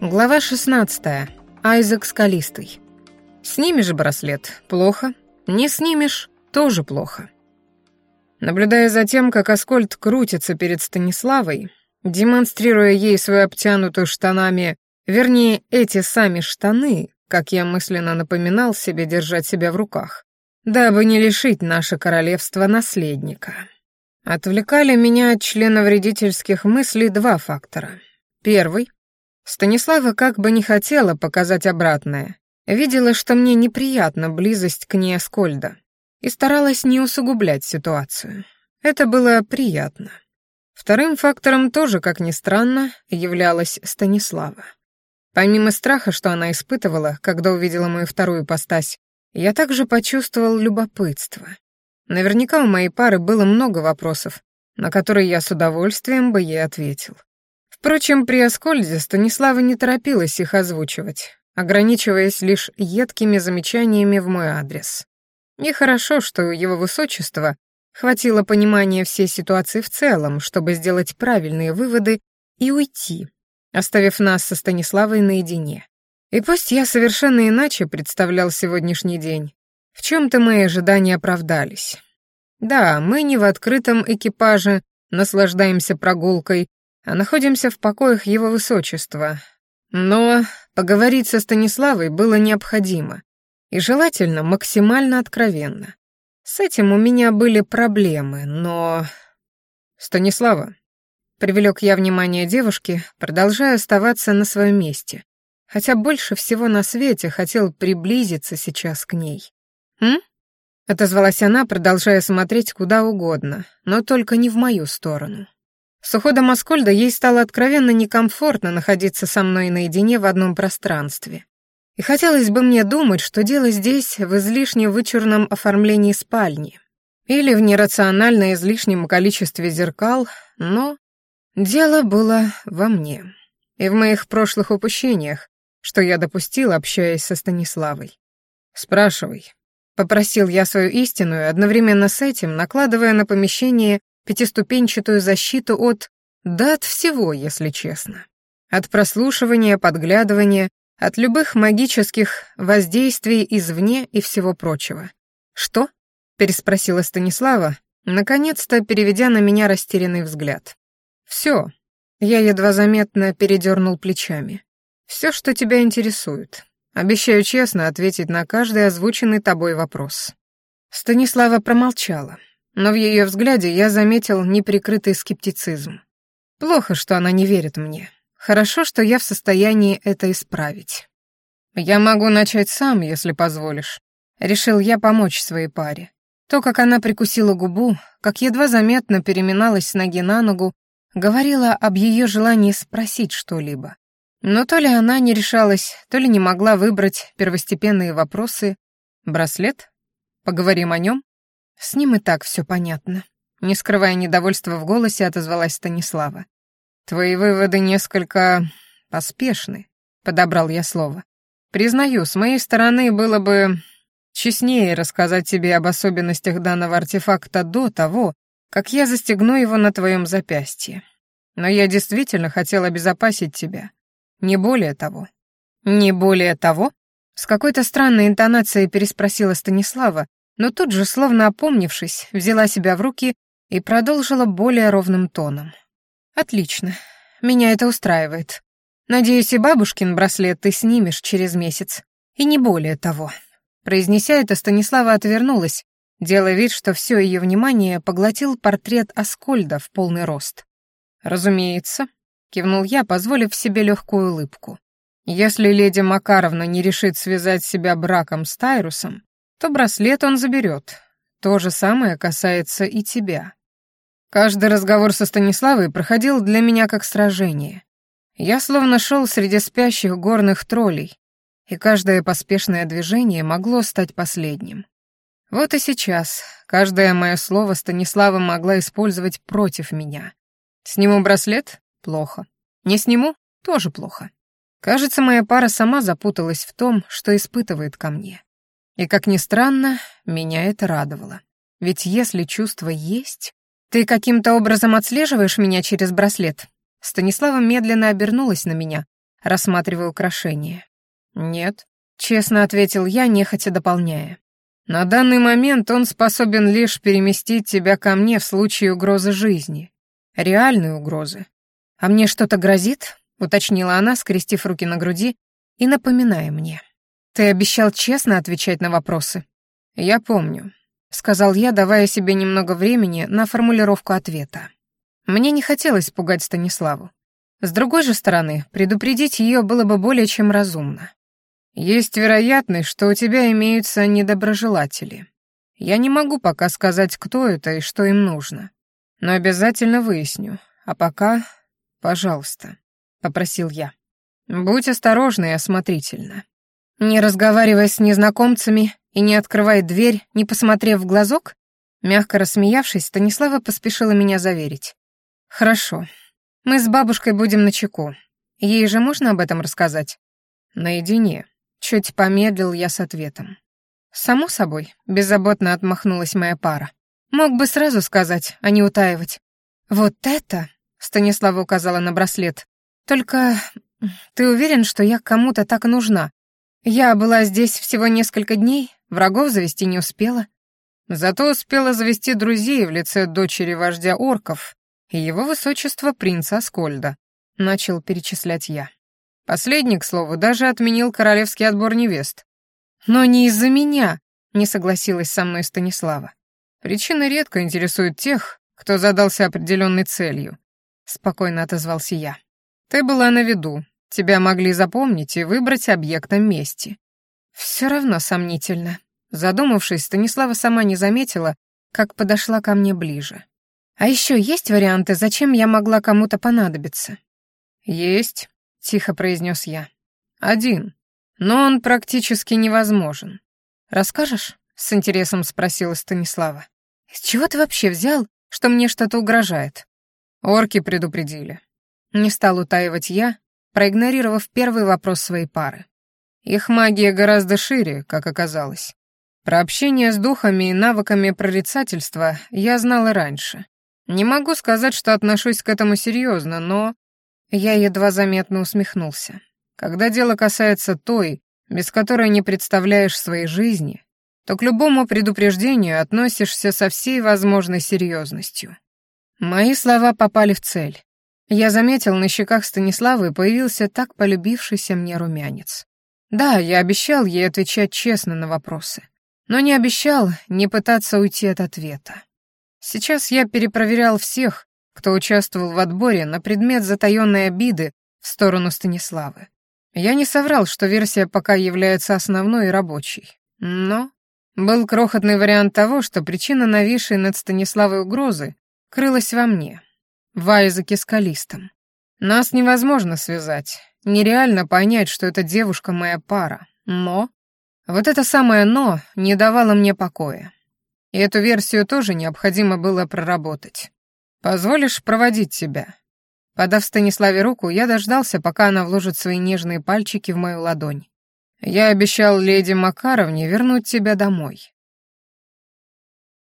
Глава 16. Айзек Скалистый. Снимешь браслет — плохо. Не снимешь — тоже плохо. Наблюдая за тем, как Аскольд крутится перед Станиславой, демонстрируя ей свою обтянутую штанами, вернее, эти сами штаны, как я мысленно напоминал себе держать себя в руках, дабы не лишить наше королевство наследника. Отвлекали меня от членовредительских мыслей два фактора. Первый Станислава как бы не хотела показать обратное. Видела, что мне неприятна близость к ней Аскольда, и старалась не усугублять ситуацию. Это было приятно. Вторым фактором тоже, как ни странно, являлась Станислава. Помимо страха, что она испытывала, когда увидела мою вторую постась, я также почувствовал любопытство. Наверняка у моей пары было много вопросов, на которые я с удовольствием бы ей ответил. Впрочем, при Аскольде Станислава не торопилась их озвучивать, ограничиваясь лишь едкими замечаниями в мой адрес. Нехорошо, что его высочества хватило понимания всей ситуации в целом, чтобы сделать правильные выводы и уйти, оставив нас со Станиславой наедине. И пусть я совершенно иначе представлял сегодняшний день, в чем-то мои ожидания оправдались. Да, мы не в открытом экипаже наслаждаемся прогулкой а находимся в покоях его высочества. Но поговорить со Станиславой было необходимо, и желательно максимально откровенно. С этим у меня были проблемы, но... Станислава, привлек я внимание девушки, продолжая оставаться на своем месте, хотя больше всего на свете хотел приблизиться сейчас к ней. «М?» — отозвалась она, продолжая смотреть куда угодно, но только не в мою сторону. С уходом Аскольда ей стало откровенно некомфортно находиться со мной наедине в одном пространстве. И хотелось бы мне думать, что дело здесь в излишне вычурном оформлении спальни или в нерационально излишнем количестве зеркал, но дело было во мне и в моих прошлых упущениях, что я допустил, общаясь со Станиславой. «Спрашивай», — попросил я свою истину, одновременно с этим накладывая на помещение пятиступенчатую защиту от... да от всего, если честно. От прослушивания, подглядывания, от любых магических воздействий извне и всего прочего. «Что?» — переспросила Станислава, наконец-то переведя на меня растерянный взгляд. «Все». Я едва заметно передернул плечами. «Все, что тебя интересует. Обещаю честно ответить на каждый озвученный тобой вопрос». Станислава промолчала но в ее взгляде я заметил неприкрытый скептицизм. Плохо, что она не верит мне. Хорошо, что я в состоянии это исправить. Я могу начать сам, если позволишь. Решил я помочь своей паре. То, как она прикусила губу, как едва заметно переминалась с ноги на ногу, говорила об ее желании спросить что-либо. Но то ли она не решалась, то ли не могла выбрать первостепенные вопросы. Браслет? Поговорим о нем? С ним и так все понятно. Не скрывая недовольства в голосе, отозвалась Станислава. Твои выводы несколько поспешны, подобрал я слово. Признаю, с моей стороны было бы честнее рассказать тебе об особенностях данного артефакта до того, как я застегну его на твоем запястье. Но я действительно хотел обезопасить тебя. Не более того. Не более того? С какой-то странной интонацией переспросила Станислава, но тут же, словно опомнившись, взяла себя в руки и продолжила более ровным тоном. «Отлично. Меня это устраивает. Надеюсь, и бабушкин браслет ты снимешь через месяц. И не более того». Произнеся это, Станислава отвернулась, делая вид, что все ее внимание поглотил портрет Аскольда в полный рост. «Разумеется», — кивнул я, позволив себе легкую улыбку. «Если леди Макаровна не решит связать себя браком с Тайрусом, то браслет он заберет. То же самое касается и тебя. Каждый разговор со Станиславой проходил для меня как сражение. Я словно шел среди спящих горных троллей, и каждое поспешное движение могло стать последним. Вот и сейчас каждое мое слово Станислава могла использовать против меня. Сниму браслет — плохо. Не сниму — тоже плохо. Кажется, моя пара сама запуталась в том, что испытывает ко мне. И, как ни странно, меня это радовало. Ведь если чувство есть... Ты каким-то образом отслеживаешь меня через браслет? Станислава медленно обернулась на меня, рассматривая украшения. «Нет», — честно ответил я, нехотя дополняя. «На данный момент он способен лишь переместить тебя ко мне в случае угрозы жизни. Реальной угрозы. А мне что-то грозит?» — уточнила она, скрестив руки на груди и напоминая мне. «Ты обещал честно отвечать на вопросы?» «Я помню», — сказал я, давая себе немного времени на формулировку ответа. Мне не хотелось пугать Станиславу. С другой же стороны, предупредить ее было бы более чем разумно. Есть вероятность, что у тебя имеются недоброжелатели. Я не могу пока сказать, кто это и что им нужно. Но обязательно выясню. А пока, пожалуйста, — попросил я. Будь осторожна и осмотрительна. Не разговаривая с незнакомцами и не открывая дверь, не посмотрев в глазок, мягко рассмеявшись, Станислава поспешила меня заверить. «Хорошо, мы с бабушкой будем на чеку. Ей же можно об этом рассказать? Наедине. Чуть помедлил я с ответом. Само собой, беззаботно отмахнулась моя пара. Мог бы сразу сказать, а не утаивать. Вот это, Станислава указала на браслет. Только ты уверен, что я кому-то так нужна? Я была здесь всего несколько дней, врагов завести не успела. Зато успела завести друзей в лице дочери вождя орков и его высочество принца Аскольда», — начал перечислять я. Последний, к слову, даже отменил королевский отбор невест. «Но не из-за меня», — не согласилась со мной Станислава. «Причины редко интересуют тех, кто задался определенной целью», — спокойно отозвался я. «Ты была на виду, тебя могли запомнить и выбрать объектом мести». «Все равно сомнительно». Задумавшись, Станислава сама не заметила, как подошла ко мне ближе. А еще есть варианты, зачем я могла кому-то понадобиться? Есть, тихо произнес я. Один. Но он практически невозможен. Расскажешь? С интересом спросила Станислава. С чего ты вообще взял, что мне что-то угрожает? Орки предупредили. Не стал утаивать я, проигнорировав первый вопрос своей пары. Их магия гораздо шире, как оказалось. Про общение с духами и навыками прорицательства я знал и раньше. Не могу сказать, что отношусь к этому серьезно, но... Я едва заметно усмехнулся. Когда дело касается той, без которой не представляешь своей жизни, то к любому предупреждению относишься со всей возможной серьезностью. Мои слова попали в цель. Я заметил, на щеках Станиславы появился так полюбившийся мне румянец. Да, я обещал ей отвечать честно на вопросы, но не обещал не пытаться уйти от ответа. Сейчас я перепроверял всех, кто участвовал в отборе на предмет затаённой обиды в сторону Станиславы. Я не соврал, что версия пока является основной и рабочей. Но был крохотный вариант того, что причина нависшей над Станиславой угрозы крылась во мне, в Айзеке Скалистом. Нас невозможно связать, нереально понять, что эта девушка моя пара. Но вот это самое «но» не давало мне покоя. И эту версию тоже необходимо было проработать. Позволишь проводить тебя?» Подав Станиславе руку, я дождался, пока она вложит свои нежные пальчики в мою ладонь. «Я обещал леди Макаровне вернуть тебя домой.